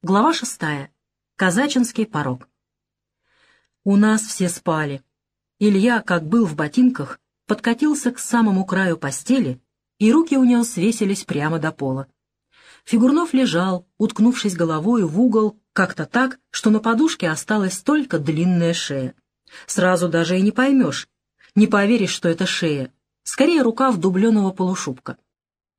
Глава шестая. Казачинский порог. У нас все спали. Илья, как был в ботинках, подкатился к самому краю постели, и руки у него свесились прямо до пола. Фигурнов лежал, уткнувшись головой в угол, как-то так, что на подушке осталась только длинная шея. Сразу даже и не поймешь, не поверишь, что это шея. Скорее, рукав дубленого полушубка.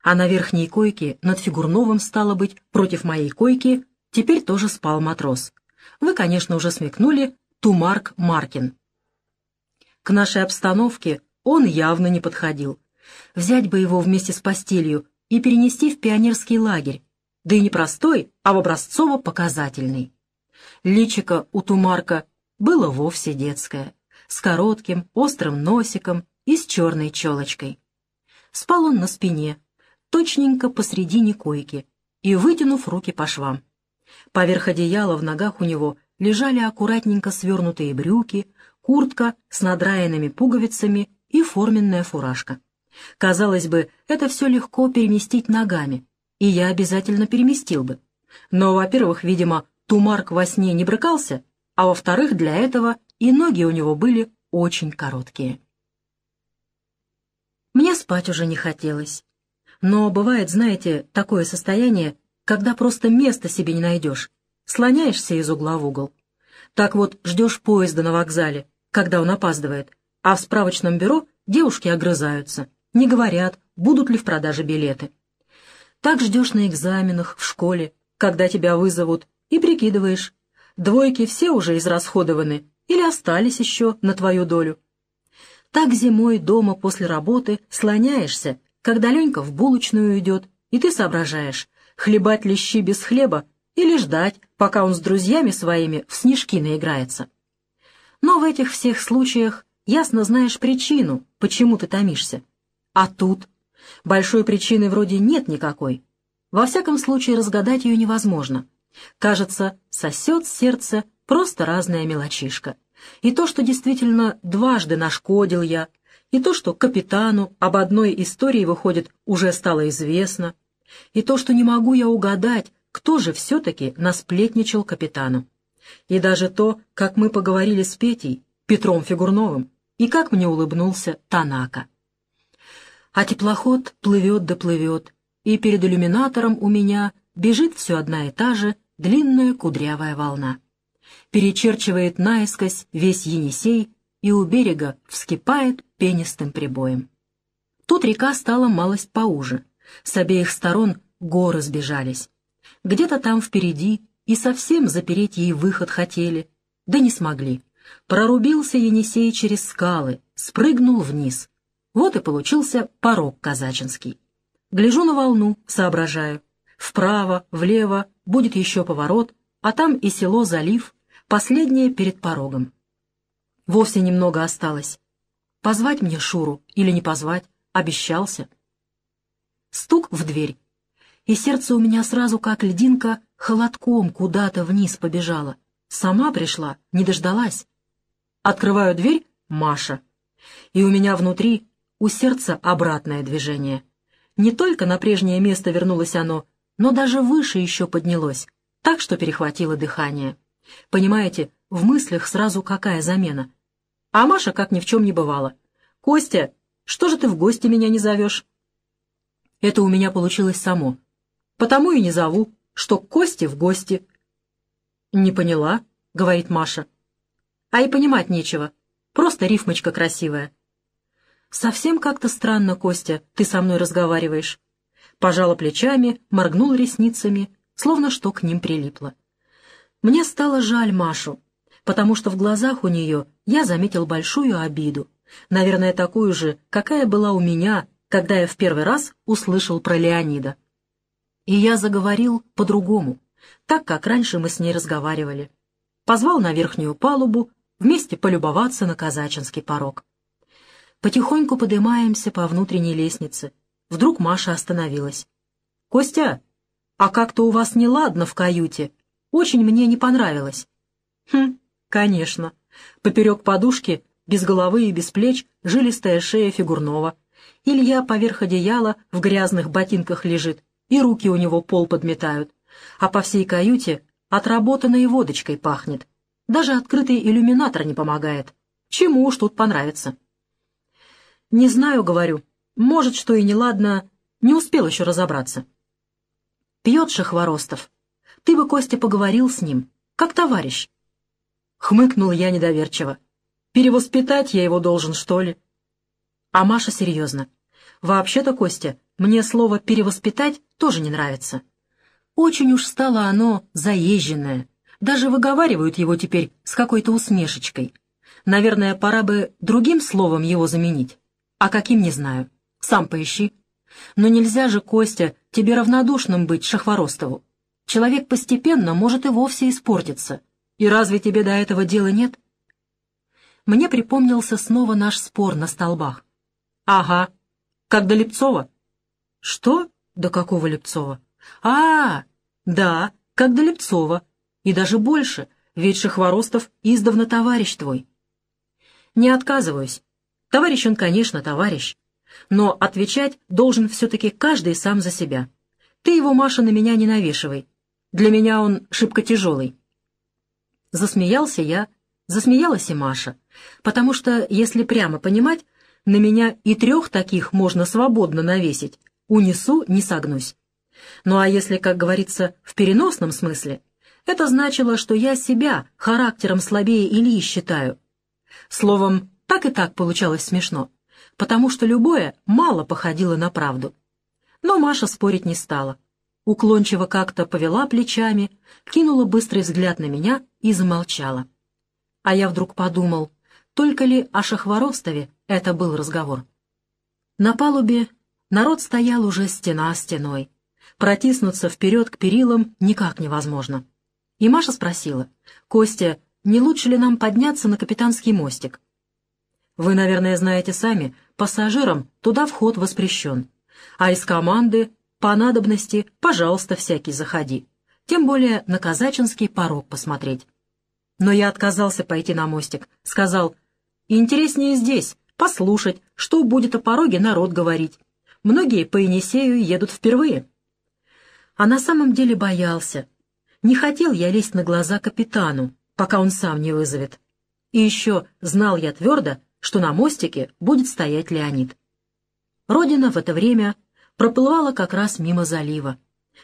А на верхней койке над Фигурновым, стало быть, против моей койки, Теперь тоже спал матрос. Вы, конечно, уже смекнули, Тумарк Маркин. К нашей обстановке он явно не подходил. Взять бы его вместе с постелью и перенести в пионерский лагерь, да и не простой, а в образцово-показательный. Личико у Тумарка было вовсе детское, с коротким, острым носиком и с черной челочкой. Спал он на спине, точненько посредине койки и вытянув руки по швам. Поверх одеяла в ногах у него лежали аккуратненько свернутые брюки, куртка с надраенными пуговицами и форменная фуражка. Казалось бы, это все легко переместить ногами, и я обязательно переместил бы. Но, во-первых, видимо, Тумарк во сне не брыкался, а во-вторых, для этого и ноги у него были очень короткие. Мне спать уже не хотелось. Но бывает, знаете, такое состояние, когда просто места себе не найдешь, слоняешься из угла в угол. Так вот, ждешь поезда на вокзале, когда он опаздывает, а в справочном бюро девушки огрызаются, не говорят, будут ли в продаже билеты. Так ждешь на экзаменах, в школе, когда тебя вызовут, и прикидываешь, двойки все уже израсходованы или остались еще на твою долю. Так зимой дома после работы слоняешься, когда Ленька в булочную идет, и ты соображаешь, хлебать лещи без хлеба или ждать, пока он с друзьями своими в снежки наиграется. Но в этих всех случаях ясно знаешь причину, почему ты томишься. А тут большой причины вроде нет никакой. Во всяком случае, разгадать ее невозможно. Кажется, сосет сердце просто разная мелочишка. И то, что действительно дважды нашкодил я, и то, что капитану об одной истории, выходит, уже стало известно, и то, что не могу я угадать, кто же все-таки насплетничал капитану. И даже то, как мы поговорили с Петей, Петром Фигурновым, и как мне улыбнулся Танака. А теплоход плывет да плывет, и перед иллюминатором у меня бежит все одна и та же длинная кудрявая волна. Перечерчивает наискось весь Енисей, и у берега вскипает пенистым прибоем. Тут река стала малость поуже, с обеих сторон горы сбежались. Где-то там впереди и совсем запереть ей выход хотели, да не смогли. Прорубился Енисей через скалы, спрыгнул вниз. Вот и получился порог казачинский. Гляжу на волну, соображаю. Вправо, влево будет еще поворот, а там и село-залив, последнее перед порогом. Вовсе немного осталось. Позвать мне Шуру или не позвать? Обещался. Стук в дверь. И сердце у меня сразу, как льдинка, холодком куда-то вниз побежало. Сама пришла, не дождалась. Открываю дверь — Маша. И у меня внутри, у сердца обратное движение. Не только на прежнее место вернулось оно, но даже выше еще поднялось, так что перехватило дыхание. Понимаете, в мыслях сразу какая замена. А Маша как ни в чем не бывало. «Костя, что же ты в гости меня не зовешь?» Это у меня получилось само. Потому и не зову, что к в гости. «Не поняла», — говорит Маша. «А и понимать нечего. Просто рифмочка красивая». «Совсем как-то странно, Костя, ты со мной разговариваешь». Пожала плечами, моргнула ресницами, словно что к ним прилипло. Мне стало жаль Машу, потому что в глазах у нее я заметил большую обиду, наверное, такую же, какая была у меня, когда я в первый раз услышал про Леонида. И я заговорил по-другому, так как раньше мы с ней разговаривали. Позвал на верхнюю палубу, вместе полюбоваться на казачинский порог. Потихоньку поднимаемся по внутренней лестнице. Вдруг Маша остановилась. «Костя, а как-то у вас неладно в каюте. Очень мне не понравилось». «Хм, конечно. Поперек подушки, без головы и без плеч, жилистая шея фигурного — Илья поверх одеяла в грязных ботинках лежит, и руки у него пол подметают, а по всей каюте отработанной водочкой пахнет. Даже открытый иллюминатор не помогает. Чему уж тут понравится. Не знаю, говорю. Может, что и неладно, не успел еще разобраться. Пьет Шахворостов. Ты бы, Костя, поговорил с ним, как товарищ. Хмыкнул я недоверчиво. Перевоспитать я его должен, что ли? А Маша серьезно. Вообще-то, Костя, мне слово «перевоспитать» тоже не нравится. Очень уж стало оно заезженное. Даже выговаривают его теперь с какой-то усмешечкой. Наверное, пора бы другим словом его заменить. А каким, не знаю. Сам поищи. Но нельзя же, Костя, тебе равнодушным быть Шахворостову. Человек постепенно может и вовсе испортиться. И разве тебе до этого дела нет? Мне припомнился снова наш спор на столбах. Ага, как до Лепцова. Что? До какого Лепцова? А, да, как до Лепцова. И даже больше, ведь Шахворостов издавна товарищ твой. Не отказываюсь. Товарищ он, конечно, товарищ. Но отвечать должен все-таки каждый сам за себя. Ты его, Маша, на меня не навешивай. Для меня он шибко тяжелый. Засмеялся я, засмеялась и Маша, потому что, если прямо понимать, на меня и трех таких можно свободно навесить, унесу, не согнусь. Ну а если, как говорится, в переносном смысле, это значило, что я себя характером слабее Ильи считаю. Словом, так и так получалось смешно, потому что любое мало походило на правду. Но Маша спорить не стала. Уклончиво как-то повела плечами, кинула быстрый взгляд на меня и замолчала. А я вдруг подумал, только ли о Шахворостове это был разговор. На палубе народ стоял уже стена стеной. Протиснуться вперед к перилам никак невозможно. И Маша спросила, «Костя, не лучше ли нам подняться на капитанский мостик?» «Вы, наверное, знаете сами, пассажирам туда вход воспрещен. А из команды, по надобности, пожалуйста, всякий заходи. Тем более на казачинский порог посмотреть». Но я отказался пойти на мостик. Сказал, «Интереснее здесь, послушать, что будет о пороге народ говорить. Многие по Енисею едут впервые». А на самом деле боялся. Не хотел я лезть на глаза капитану, пока он сам не вызовет. И еще знал я твердо, что на мостике будет стоять Леонид. Родина в это время проплывала как раз мимо залива.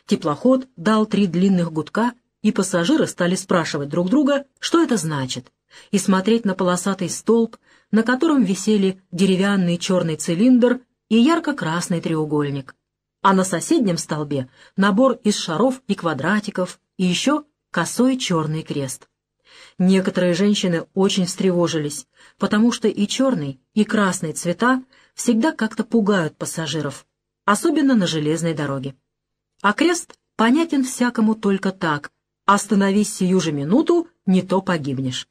Теплоход дал три длинных гудка, и пассажиры стали спрашивать друг друга, что это значит, и смотреть на полосатый столб, на котором висели деревянный черный цилиндр и ярко-красный треугольник а на соседнем столбе набор из шаров и квадратиков, и еще косой черный крест. Некоторые женщины очень встревожились, потому что и черный, и красный цвета всегда как-то пугают пассажиров, особенно на железной дороге. А крест понятен всякому только так «остановись сию же минуту, не то погибнешь».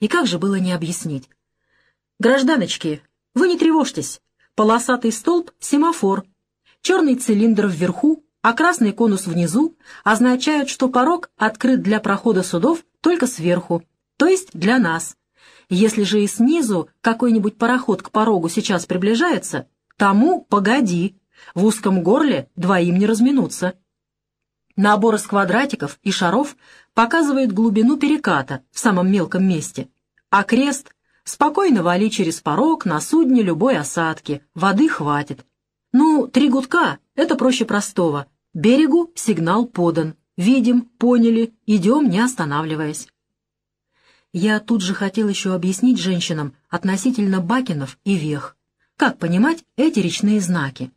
И как же было не объяснить? «Гражданочки, вы не тревожьтесь, полосатый столб — семафор, Черный цилиндр вверху, а красный конус внизу означают, что порог открыт для прохода судов только сверху, то есть для нас. Если же и снизу какой-нибудь пароход к порогу сейчас приближается, тому погоди, в узком горле двоим не разминуться. Набор из квадратиков и шаров показывает глубину переката в самом мелком месте, а крест — спокойно вали через порог на судне любой осадки, воды хватит. Ну, три гудка — это проще простого. Берегу сигнал подан. Видим, поняли, идем, не останавливаясь. Я тут же хотел еще объяснить женщинам относительно бакенов и вех. Как понимать эти речные знаки?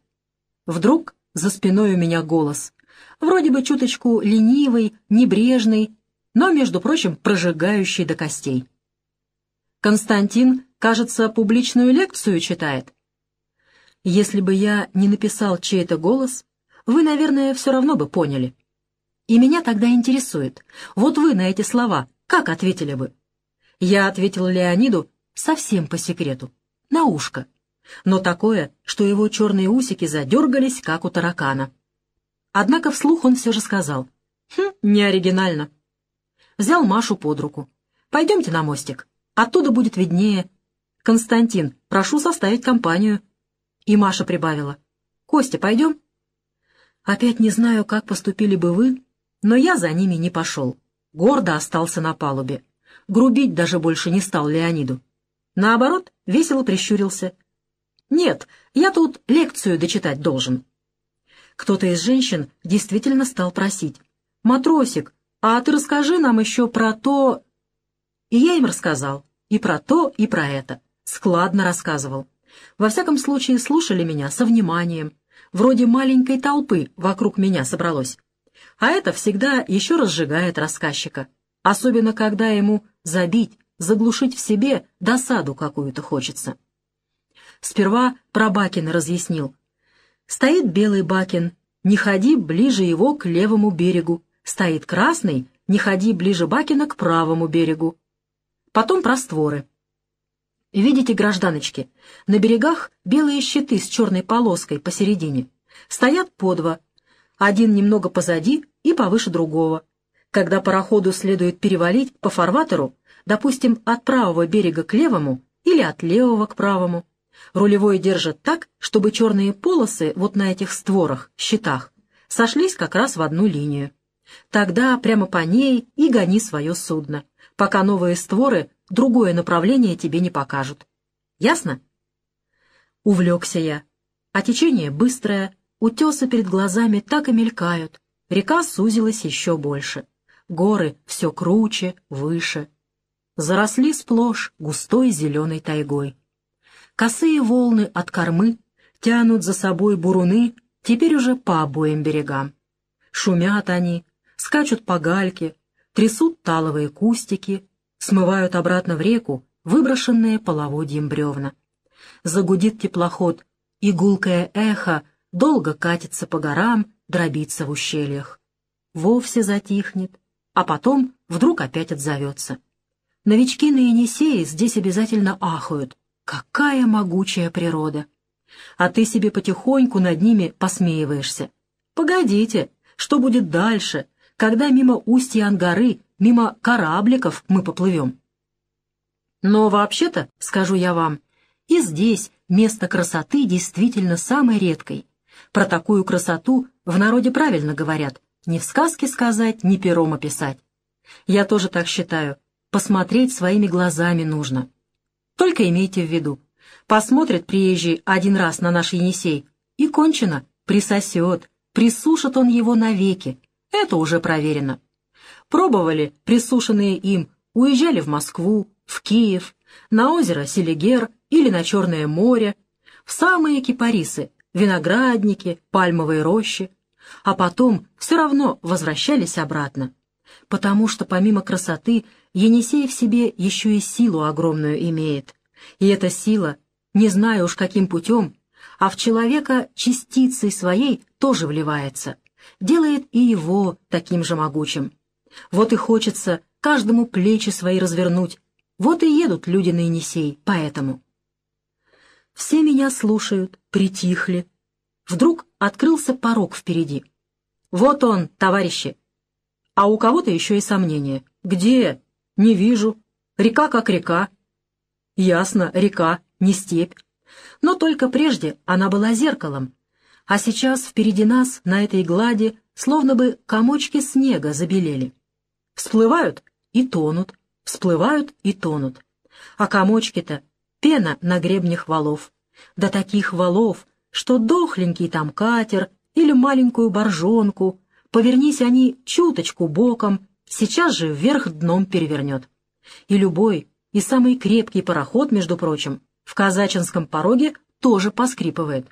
Вдруг за спиной у меня голос. Вроде бы чуточку ленивый, небрежный, но, между прочим, прожигающий до костей. Константин, кажется, публичную лекцию читает. Если бы я не написал чей-то голос, вы, наверное, все равно бы поняли. И меня тогда интересует, вот вы на эти слова как ответили бы? Я ответил Леониду совсем по секрету, на ушко, но такое, что его черные усики задергались, как у таракана. Однако вслух он все же сказал, «Хм, не оригинально». Взял Машу под руку. «Пойдемте на мостик, оттуда будет виднее. Константин, прошу составить компанию». И Маша прибавила. «Костя, пойдем?» «Опять не знаю, как поступили бы вы, Но я за ними не пошел. Гордо остался на палубе. Грубить даже больше не стал Леониду. Наоборот, весело прищурился. «Нет, я тут лекцию дочитать должен». Кто-то из женщин действительно стал просить. «Матросик, а ты расскажи нам еще про то...» И я им рассказал. И про то, и про это. Складно рассказывал. Во всяком случае, слушали меня со вниманием. Вроде маленькой толпы вокруг меня собралось. А это всегда еще разжигает рассказчика. Особенно, когда ему забить, заглушить в себе досаду какую-то хочется. Сперва про Бакина разъяснил. Стоит белый Бакин, не ходи ближе его к левому берегу. Стоит красный, не ходи ближе Бакина к правому берегу. Потом про. Видите, гражданочки, на берегах белые щиты с черной полоской посередине. Стоят по два, один немного позади и повыше другого. Когда пароходу следует перевалить по фарватеру, допустим, от правого берега к левому или от левого к правому, рулевой держит так, чтобы черные полосы вот на этих створах, щитах, сошлись как раз в одну линию. Тогда прямо по ней и гони свое судно, пока новые створы другое направление тебе не покажут. Ясно? Увлекся я. А течение быстрое, утесы перед глазами так и мелькают. Река сузилась еще больше. Горы все круче, выше. Заросли сплошь густой зеленой тайгой. Косые волны от кормы тянут за собой буруны теперь уже по обоим берегам. Шумят они, скачут по гальке, трясут таловые кустики, смывают обратно в реку выброшенные половодьем бревна. Загудит теплоход, и гулкое эхо долго катится по горам, дробится в ущельях. Вовсе затихнет, а потом вдруг опять отзовется. Новички на Енисее здесь обязательно ахают. Какая могучая природа! А ты себе потихоньку над ними посмеиваешься. Погодите, что будет дальше, когда мимо устья Ангары мимо корабликов мы поплывем. Но вообще-то, скажу я вам, и здесь место красоты действительно самой редкой. Про такую красоту в народе правильно говорят, не в сказке сказать, не пером описать. Я тоже так считаю, посмотреть своими глазами нужно. Только имейте в виду, посмотрит приезжий один раз на наш Енисей, и кончено, присосет, присушит он его навеки, это уже проверено. Пробовали, присушенные им, уезжали в Москву, в Киев, на озеро Селигер или на Черное море, в самые кипарисы, виноградники, пальмовые рощи, а потом все равно возвращались обратно, потому что помимо красоты Енисей в себе еще и силу огромную имеет, и эта сила, не знаю уж каким путем, а в человека частицей своей тоже вливается, делает и его таким же могучим. Вот и хочется каждому плечи свои развернуть. Вот и едут люди на Енисей, поэтому. Все меня слушают, притихли. Вдруг открылся порог впереди. Вот он, товарищи. А у кого-то еще и сомнения. Где? Не вижу. Река как река. Ясно, река, не степь. Но только прежде она была зеркалом, а сейчас впереди нас, на этой глади, словно бы комочки снега забелели. Всплывают и тонут, всплывают и тонут. А комочки-то — пена на гребнях валов. До таких валов, что дохленький там катер или маленькую боржонку, повернись они чуточку боком, сейчас же вверх дном перевернет. И любой, и самый крепкий пароход, между прочим, в казачинском пороге тоже поскрипывает.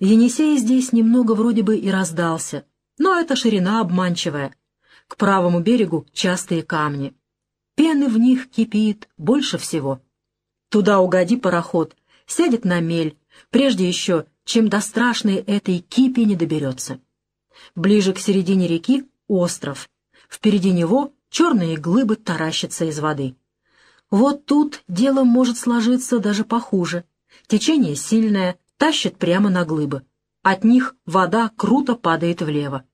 Енисей здесь немного вроде бы и раздался, но эта ширина обманчивая — к правому берегу частые камни. Пены в них кипит больше всего. Туда угоди пароход, сядет на мель, прежде еще, чем до страшной этой кипи не доберется. Ближе к середине реки — остров. Впереди него черные глыбы таращатся из воды. Вот тут дело может сложиться даже похуже. Течение сильное, тащит прямо на глыбы. От них вода круто падает влево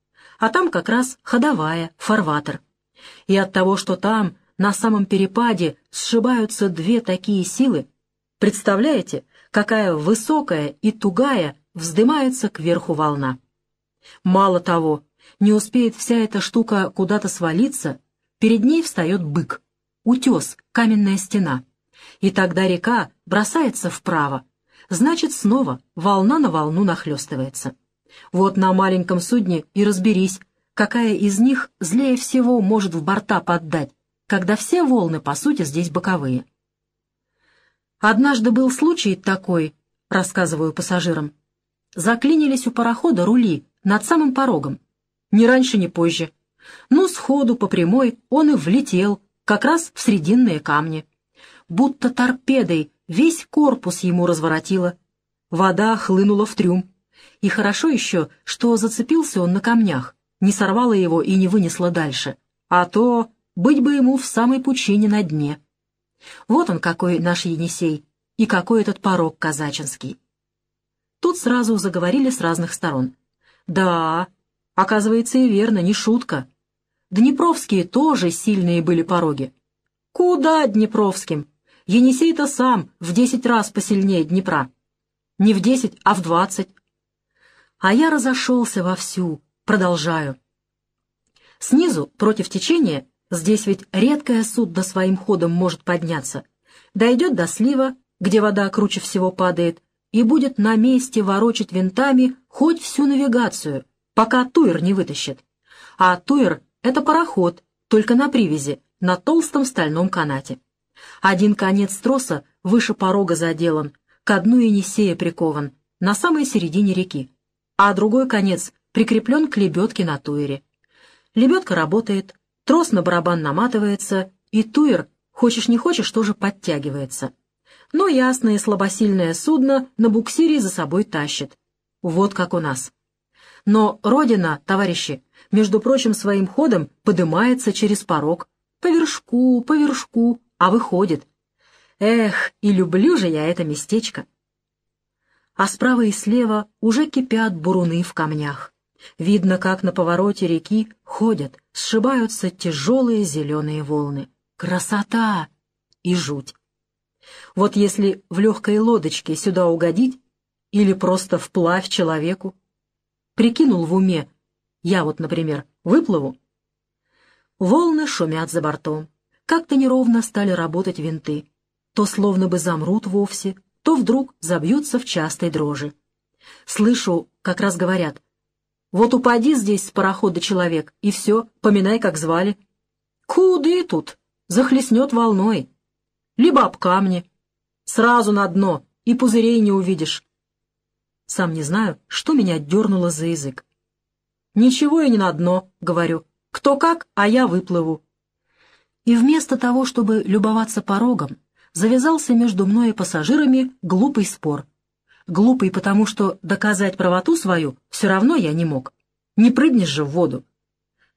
а там как раз ходовая, фарватер. И от того, что там, на самом перепаде, сшибаются две такие силы, представляете, какая высокая и тугая вздымается кверху волна. Мало того, Не успеет вся эта штука куда-то свалиться, перед ней встает бык, утес, каменная стена. И тогда река бросается вправо, значит, снова волна на волну нахлестывается. Вот на маленьком судне и разберись, какая из них злее всего может в борта поддать, когда все волны, по сути, здесь боковые. Однажды был случай такой, рассказываю пассажирам. Заклинились у парохода рули над самым порогом. Ни раньше, ни позже. Ну, сходу, по прямой, он и влетел, как раз в срединные камни. Будто торпедой весь корпус ему разворотило. Вода хлынула в трюм. И хорошо еще, что зацепился он на камнях, не сорвало его и не вынесло дальше. А то быть бы ему в самой пучине на дне. Вот он какой наш Енисей, и какой этот порог казачинский. Тут сразу заговорили с разных сторон. Да, оказывается, и верно, не шутка. Днепровские тоже сильные были пороги. Куда Днепровским? Енисей-то сам в десять раз посильнее Днепра. Не в десять, а в двадцать. А я разошелся вовсю, продолжаю. Снизу, против течения, здесь ведь редкое судно своим ходом может подняться, дойдет до слива, где вода круче всего падает, и будет на месте ворочать винтами хоть всю навигацию, пока туер не вытащит. А туер — это пароход, только на привязи, на толстом стальном канате. Один конец троса выше порога заделан, к дну Енисея прикован, на самой середине реки, а другой конец прикреплен к лебедке на туере. Лебедка работает, трос на барабан наматывается, и туер, хочешь не хочешь, тоже подтягивается. Но ясное слабосильное судно на буксире за собой тащит. Вот как у нас. Но Родина, товарищи, между прочим, своим ходом подымается через порог. По вершку, по вершку, а выходит. Эх, и люблю же я это местечко. А справа и слева уже кипят буруны в камнях. Видно, как на повороте реки ходят, сшибаются тяжелые зеленые волны. Красота и жуть. Вот если в легкой лодочке сюда угодить или просто вплавь человеку, прикинул в уме, я вот, например, выплыву. Волны шумят за бортом. Как-то неровно стали работать винты. То словно бы замрут вовсе, то вдруг забьются в частой дрожи. Слышу, как раз говорят, вот упади здесь с парохода человек, и все, поминай, как звали. Куды тут? Захлестнет волной. Либо об камни. Сразу на дно, и пузырей не увидишь. Сам не знаю, что меня дернуло за язык. «Ничего я не на дно», — говорю. «Кто как, а я выплыву». И вместо того, чтобы любоваться порогом, завязался между мной и пассажирами глупый спор. Глупый, потому что доказать правоту свою все равно я не мог. Не прыгнешь же в воду.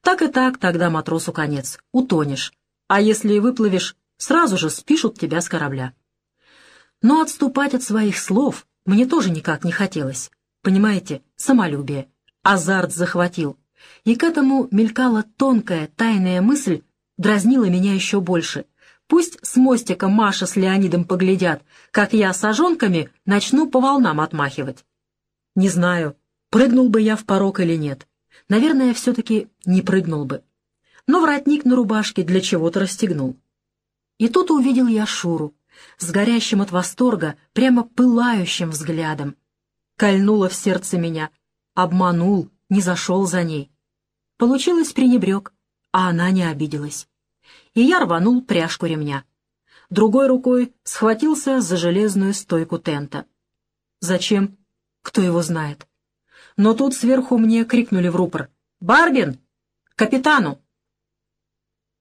Так и так тогда матросу конец, утонешь. А если и выплывешь, сразу же спишут тебя с корабля. Но отступать от своих слов мне тоже никак не хотелось. Понимаете, самолюбие. Азарт захватил. И к этому мелькала тонкая, тайная мысль, дразнила меня еще больше. Пусть с мостика Маша с Леонидом поглядят, как я с ожонками начну по волнам отмахивать. Не знаю, прыгнул бы я в порог или нет. Наверное, все-таки не прыгнул бы. Но воротник на рубашке для чего-то расстегнул. И тут увидел я Шуру, с горящим от восторга, прямо пылающим взглядом. Кольнуло в сердце меня — Обманул, не зашел за ней. Получилось пренебрег, а она не обиделась. И я рванул пряжку ремня. Другой рукой схватился за железную стойку тента. Зачем? Кто его знает. Но тут сверху мне крикнули в рупор. «Барбин! Капитану!»